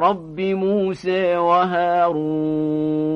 رب موسى وهارون